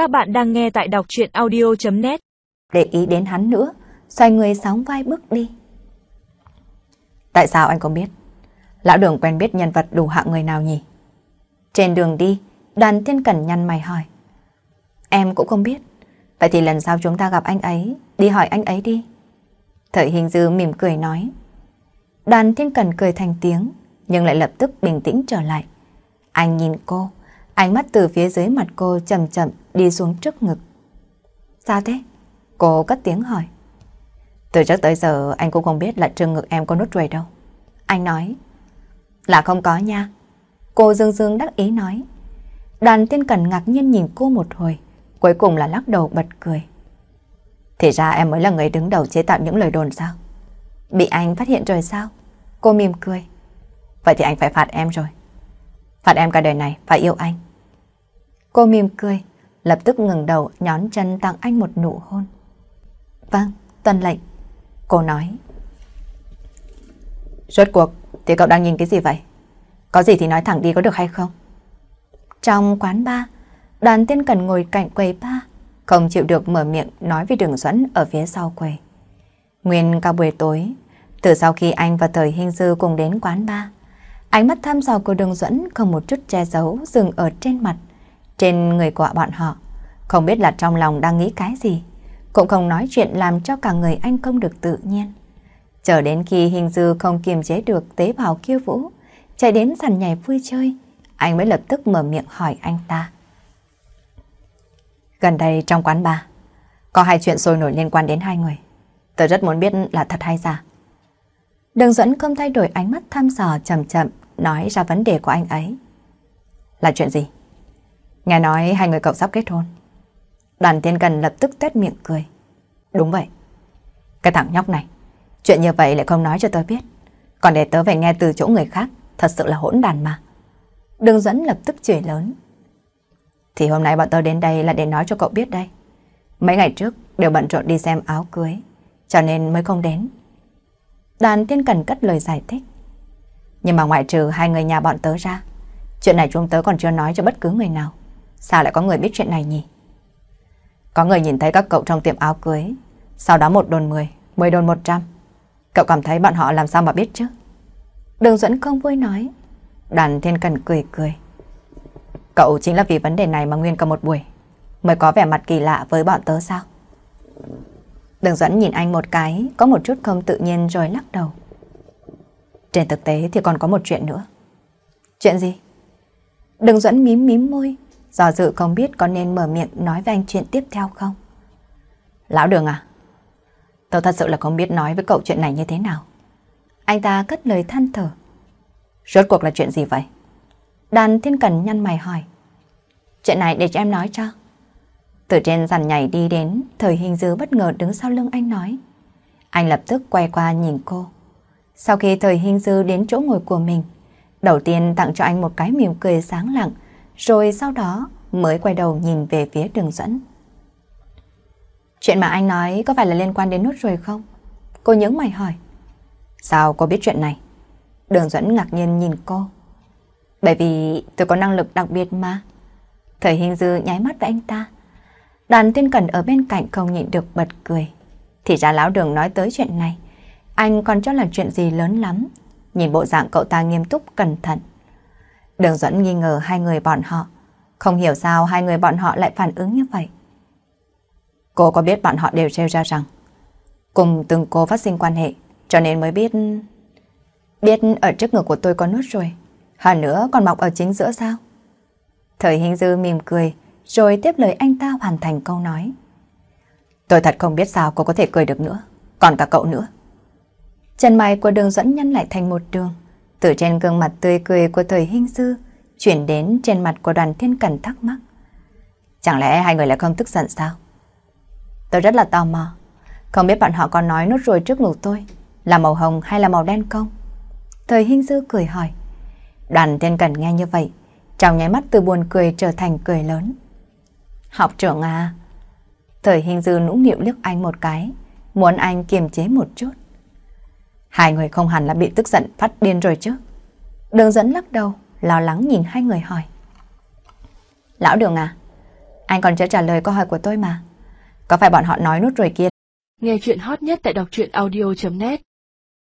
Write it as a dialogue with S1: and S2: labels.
S1: Các bạn đang nghe tại đọc chuyện audio.net
S2: Để ý đến hắn nữa, xoay người sóng vai bước đi. Tại sao anh không biết? Lão đường quen biết nhân vật đủ hạng người nào nhỉ? Trên đường đi, đoàn thiên cẩn nhăn mày hỏi. Em cũng không biết. Vậy thì lần sau chúng ta gặp anh ấy, đi hỏi anh ấy đi. Thời hình dư mỉm cười nói. Đoàn thiên cẩn cười thành tiếng, nhưng lại lập tức bình tĩnh trở lại. Anh nhìn cô, ánh mắt từ phía dưới mặt cô chậm chậm đi xuống trước ngực. Sao thế? Cô cất tiếng hỏi. Từ trước tới giờ anh cũng không biết là trường ngực em có nốt ruồi đâu. Anh nói. Là không có nha. Cô dương dương đắc ý nói. Đoàn tiên cần ngạc nhiên nhìn cô một hồi, cuối cùng là lắc đầu bật cười. Thì ra em mới là người đứng đầu chế tạo những lời đồn sao? Bị anh phát hiện rồi sao? Cô mỉm cười. Vậy thì anh phải phạt em rồi. Phạt em cả đời này phải yêu anh. Cô mỉm cười, lập tức ngừng đầu nhón chân tặng anh một nụ hôn. Vâng, tuân lệnh. Cô nói. Rốt cuộc thì cậu đang nhìn cái gì vậy? Có gì thì nói thẳng đi có được hay không? Trong quán ba, đoàn tiên cần ngồi cạnh quầy ba, không chịu được mở miệng nói với đường dẫn ở phía sau quầy. Nguyên cả buổi tối, từ sau khi anh và thời hình dư cùng đến quán ba, ánh mắt thăm dò của đường dẫn không một chút che giấu dừng ở trên mặt, trên người của bọn họ. Không biết là trong lòng đang nghĩ cái gì, cũng không nói chuyện làm cho cả người anh không được tự nhiên. Chờ đến khi hình dư không kiềm chế được tế bào kiêu vũ, chạy đến sàn nhảy vui chơi, anh mới lập tức mở miệng hỏi anh ta. Gần đây trong quán bar, có hai chuyện sôi nổi liên quan đến hai người. Tôi rất muốn biết là thật hay giả. Đường dẫn không thay đổi ánh mắt thăm dò chậm chậm nói ra vấn đề của anh ấy. Là chuyện gì? Nghe nói hai người cậu sắp kết hôn. Đoàn tiên cần lập tức tét miệng cười. Đúng vậy. Cái thằng nhóc này, chuyện như vậy lại không nói cho tôi biết. Còn để tớ phải nghe từ chỗ người khác, thật sự là hỗn đàn mà. Đường dẫn lập tức chửi lớn. Thì hôm nay bọn tớ đến đây là để nói cho cậu biết đây. Mấy ngày trước đều bận rộn đi xem áo cưới, cho nên mới không đến. Đoàn tiên cần cất lời giải thích. Nhưng mà ngoại trừ hai người nhà bọn tớ ra, chuyện này chúng tớ còn chưa nói cho bất cứ người nào. Sao lại có người biết chuyện này nhỉ? Có người nhìn thấy các cậu trong tiệm áo cưới, sau đó một đồn mười, mười đồn một trăm. Cậu cảm thấy bọn họ làm sao mà biết chứ? Đường dẫn không vui nói. Đoàn thiên cần cười cười. Cậu chính là vì vấn đề này mà nguyên cả một buổi mới có vẻ mặt kỳ lạ với bọn tớ sao? Đường dẫn nhìn anh một cái, có một chút không tự nhiên rồi lắc đầu. Trên thực tế thì còn có một chuyện nữa. Chuyện gì? Đường dẫn mím mím môi, do dự không biết có nên mở miệng nói với anh chuyện tiếp theo không. Lão Đường à? Tôi thật sự là không biết nói với cậu chuyện này như thế nào. Anh ta cất lời than thở. Rốt cuộc là chuyện gì vậy? Đàn thiên cần nhăn mày hỏi. Chuyện này để cho em nói cho. Từ trên dàn nhảy đi đến, thời hình dư bất ngờ đứng sau lưng anh nói. Anh lập tức quay qua nhìn cô. Sau khi thời hình dư đến chỗ ngồi của mình, đầu tiên tặng cho anh một cái mỉm cười sáng lặng, rồi sau đó mới quay đầu nhìn về phía đường dẫn. Chuyện mà anh nói có phải là liên quan đến nốt rồi không? Cô nhớ mày hỏi. Sao cô biết chuyện này? Đường dẫn ngạc nhiên nhìn cô. Bởi vì tôi có năng lực đặc biệt mà. Thời hình dư nháy mắt với anh ta. đàn tiên cẩn ở bên cạnh không nhịn được bật cười. Thì ra lão đường nói tới chuyện này. Anh còn cho là chuyện gì lớn lắm. Nhìn bộ dạng cậu ta nghiêm túc cẩn thận. Đường dẫn nghi ngờ hai người bọn họ. Không hiểu sao hai người bọn họ lại phản ứng như vậy. Cô có biết bọn họ đều trêu ra rằng cùng từng cô phát sinh quan hệ cho nên mới biết... Biết ở trước ngực của tôi có nốt rồi. Hơn nữa còn mọc ở chính giữa sao? Thời hình dư mỉm cười, rồi tiếp lời anh ta hoàn thành câu nói. Tôi thật không biết sao cô có thể cười được nữa, còn cả cậu nữa. Chân mày của đường dẫn nhân lại thành một đường, từ trên gương mặt tươi cười của thời hình dư, chuyển đến trên mặt của đoàn thiên cẩn thắc mắc. Chẳng lẽ hai người lại không tức giận sao? Tôi rất là tò mò, không biết bọn họ có nói nốt rồi trước ngực tôi, là màu hồng hay là màu đen không? Thời hình dư cười hỏi. Đoàn thiên cẩn nghe như vậy, trong nháy mắt từ buồn cười trở thành cười lớn. Học trưởng à? Thời hình dư nũng nịu liếc anh một cái, muốn anh kiềm chế một chút. Hai người không hẳn là bị tức giận phát điên rồi chứ. Đường dẫn lắc đầu, lo lắng nhìn hai người hỏi. Lão đường à, Anh còn chưa trả lời câu hỏi của tôi mà. Có phải bọn họ nói nút rồi kia?
S1: Nghe chuyện hot nhất tại đọc truyện audio.net